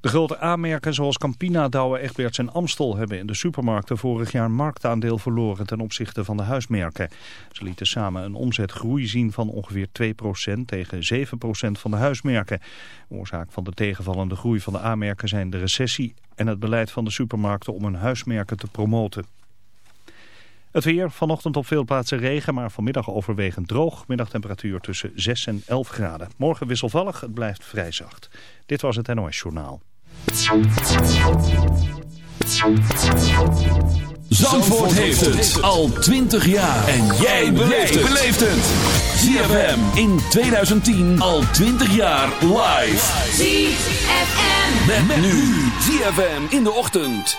De grote aanmerken zoals Campina, Douwe, Egberts en Amstel hebben in de supermarkten vorig jaar marktaandeel verloren ten opzichte van de huismerken. Ze lieten samen een omzetgroei zien van ongeveer 2% tegen 7% van de huismerken. Oorzaak van de tegenvallende groei van de aanmerken zijn de recessie en het beleid van de supermarkten om hun huismerken te promoten. Het weer, vanochtend op veel plaatsen regen, maar vanmiddag overwegend droog. Middagtemperatuur tussen 6 en 11 graden. Morgen wisselvallig, het blijft vrij zacht. Dit was het NOS Journaal. Zandvoort heeft het al 20 jaar. En jij beleeft het. ZFM in 2010 al 20 jaar live. ZFM. Met, nu. ZFM in de ochtend.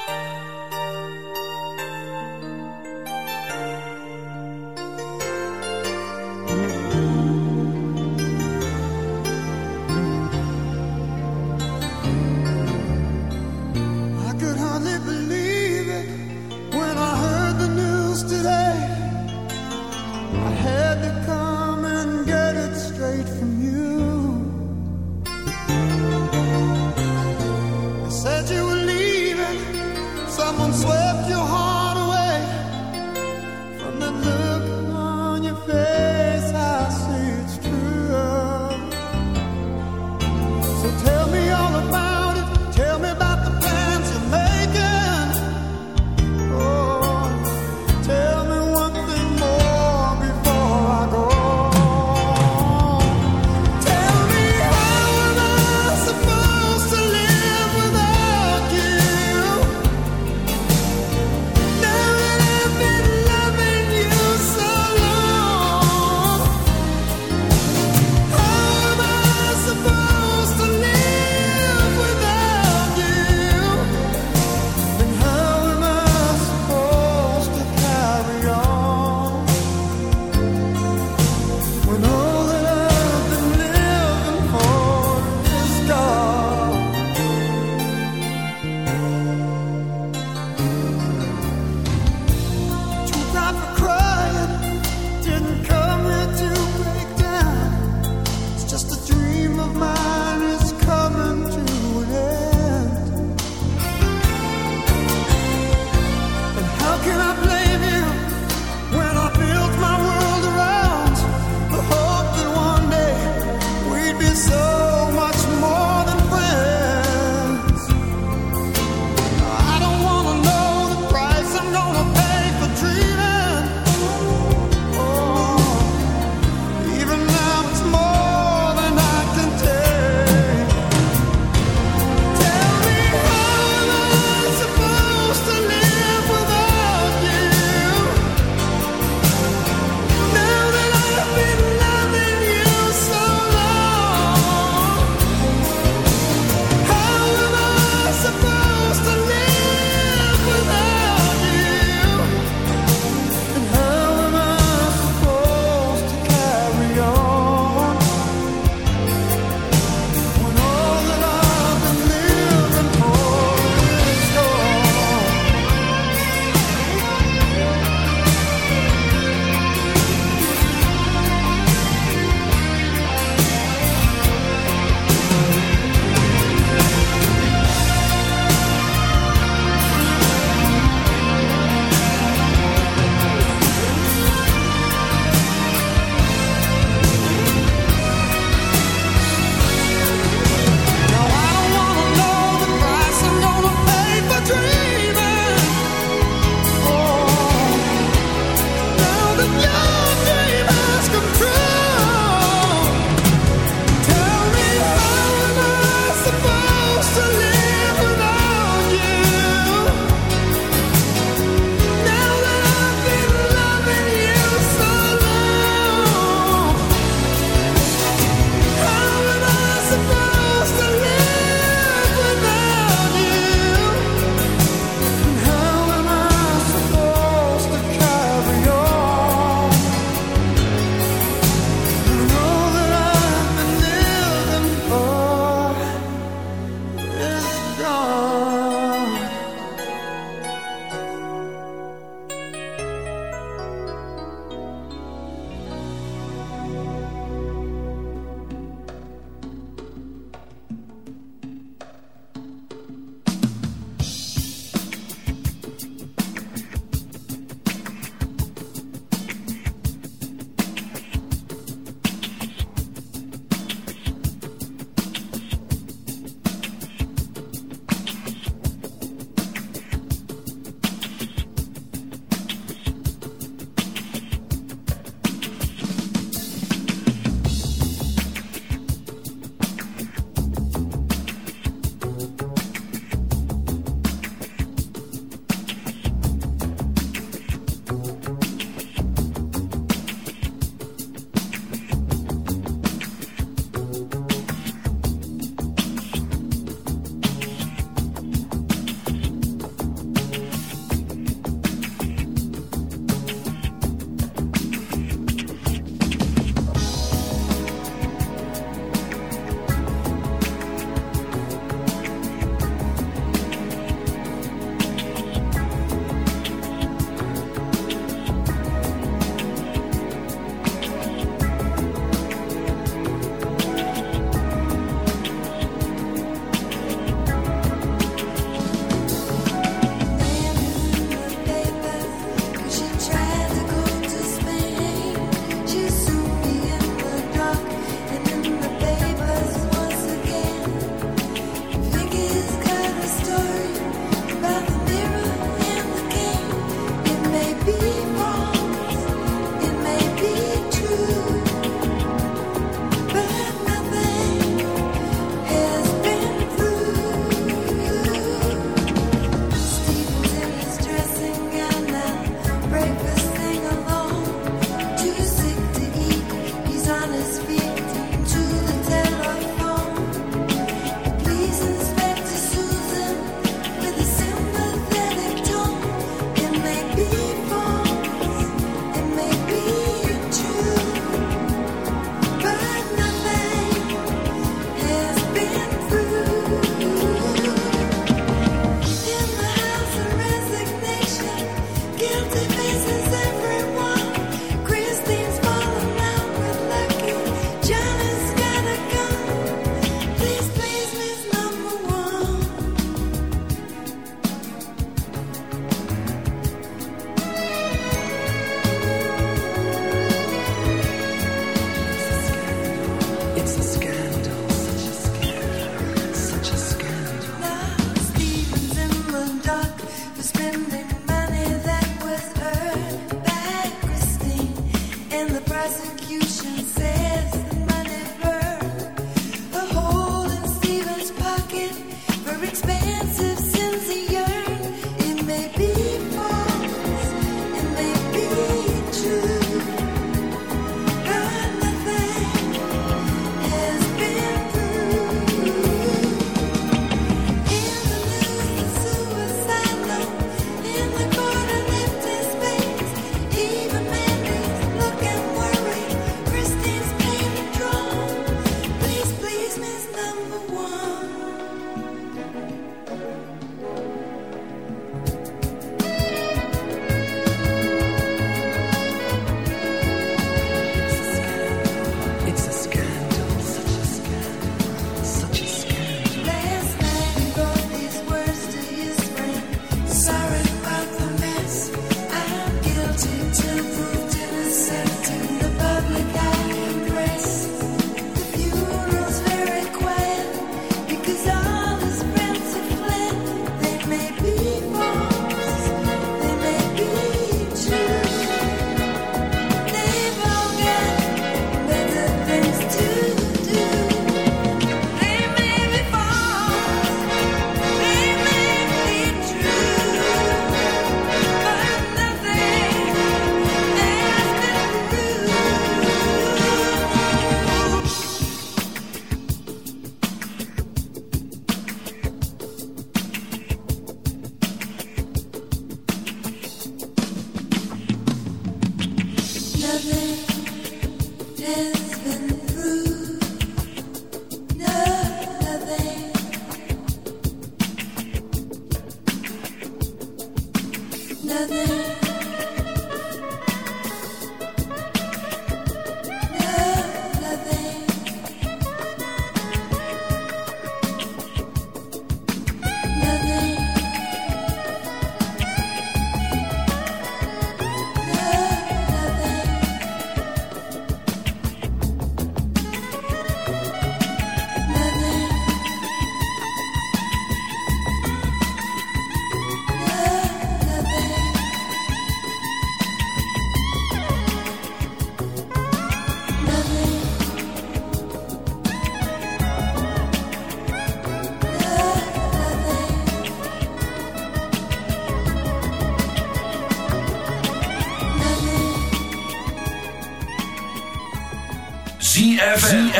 Lovely.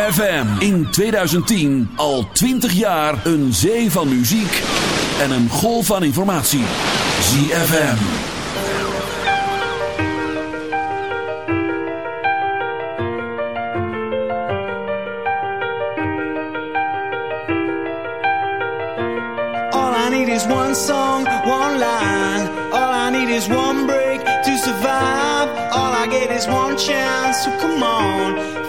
ZFM in 2010 al 20 jaar een zee van muziek en een golf van informatie. ZFM. All I need is one song, one line. All I need is one break to survive. All I get is one chance, so come on.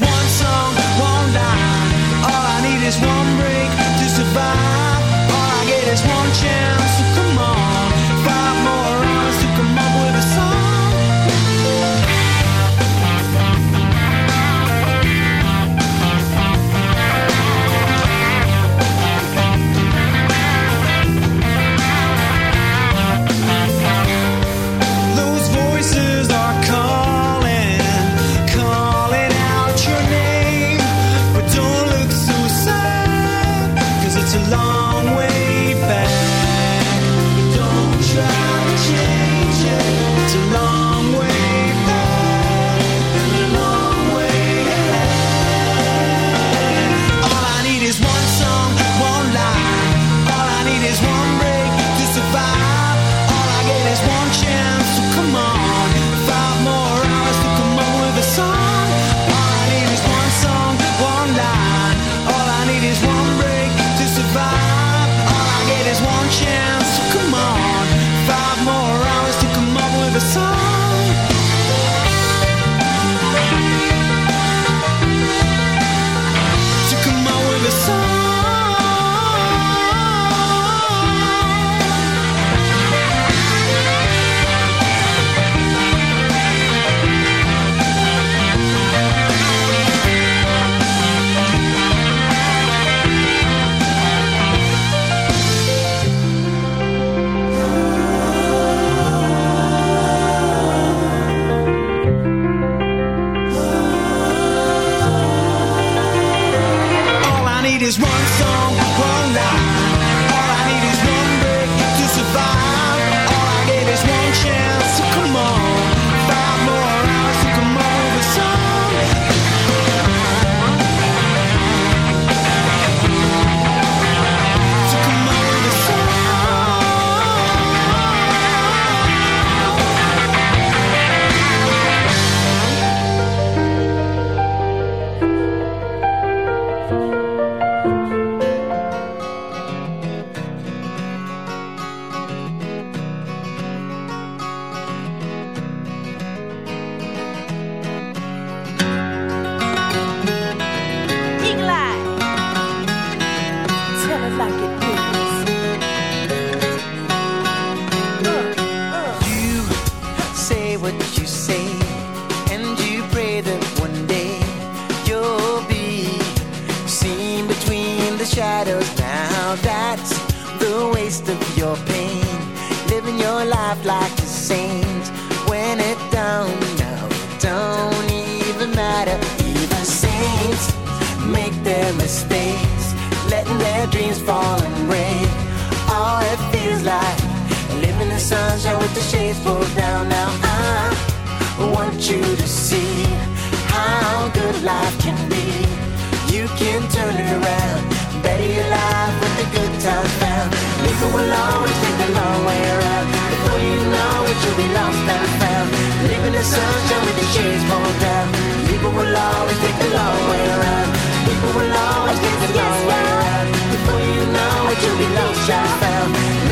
one song, one die. All I need is one break to survive. All I get is one chance.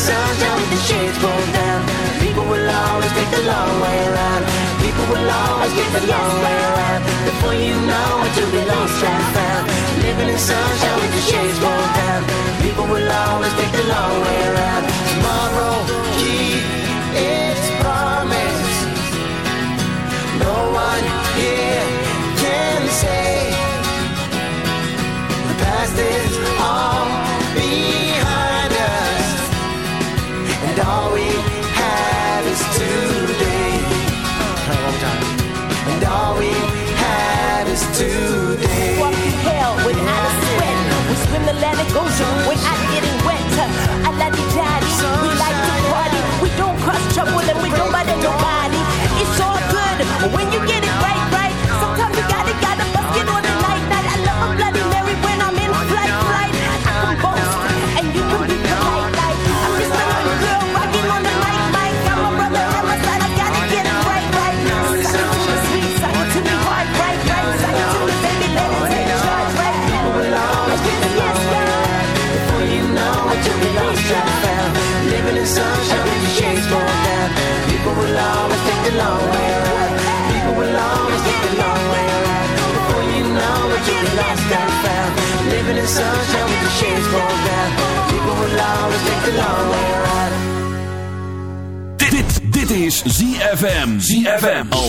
sunshine with the shades pulled down. People will always take the long way around. People will always take the long way around. Before you know it, you'll be lost and found. Living in sunshine with the shades pulled down. People will always take the long way around. Tomorrow, keep its promise. No one here can say the past is. goes on when I get it.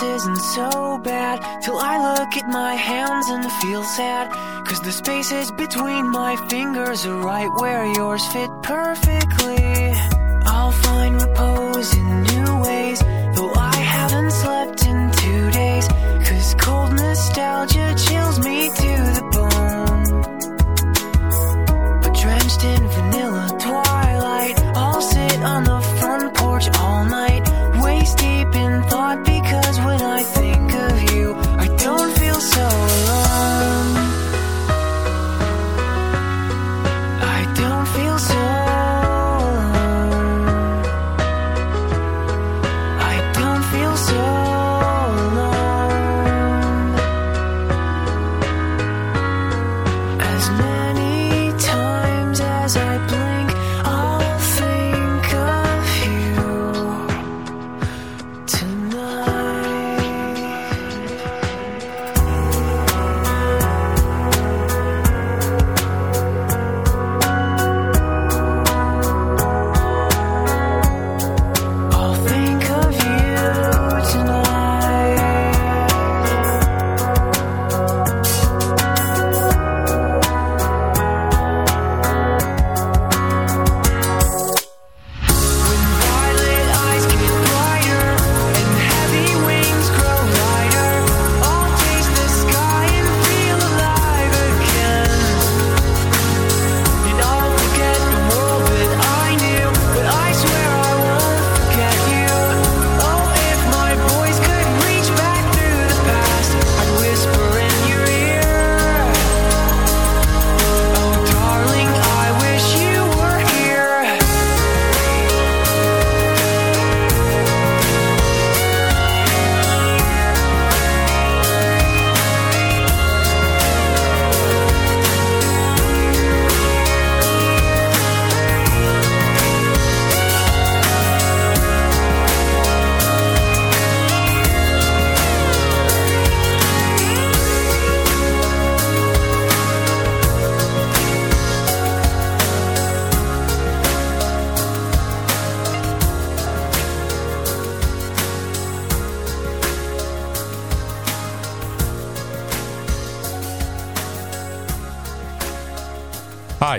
isn't so bad till I look at my hands and feel sad. Cause the spaces between my fingers are right where yours fit perfectly.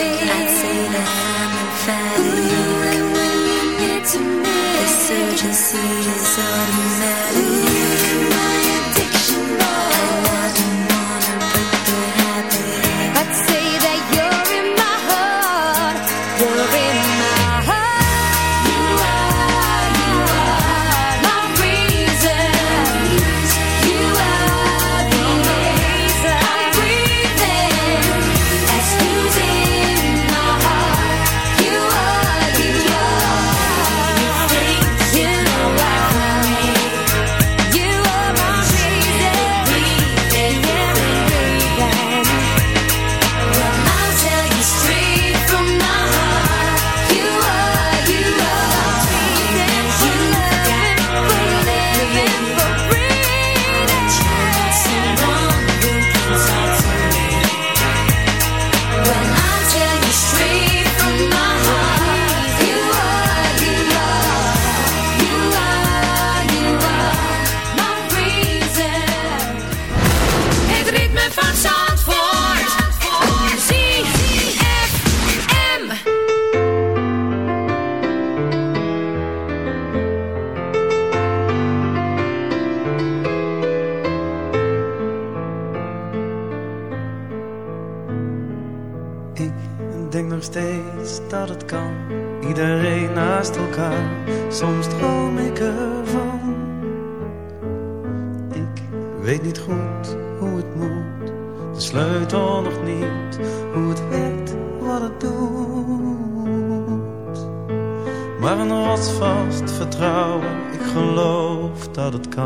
I'd say that I'm emphatic. The urgency is on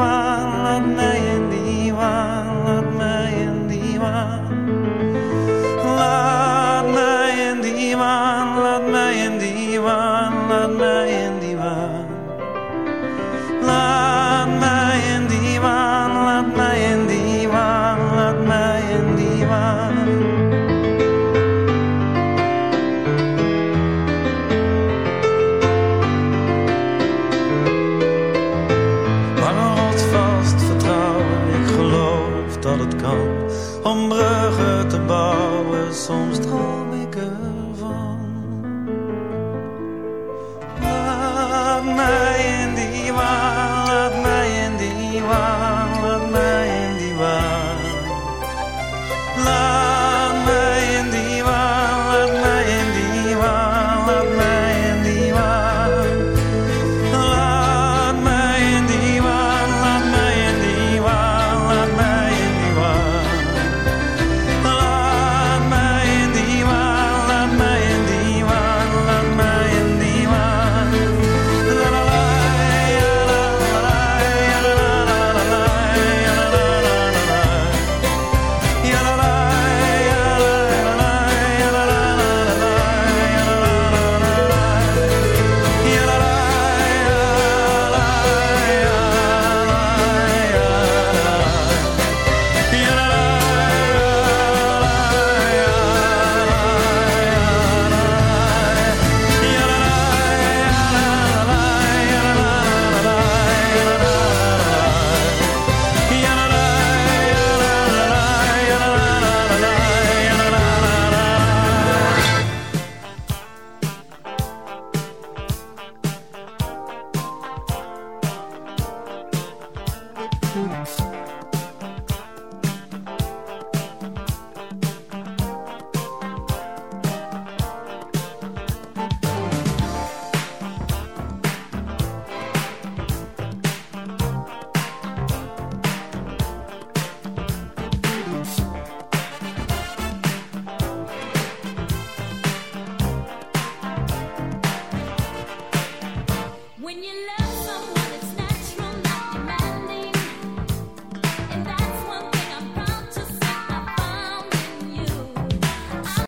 man and they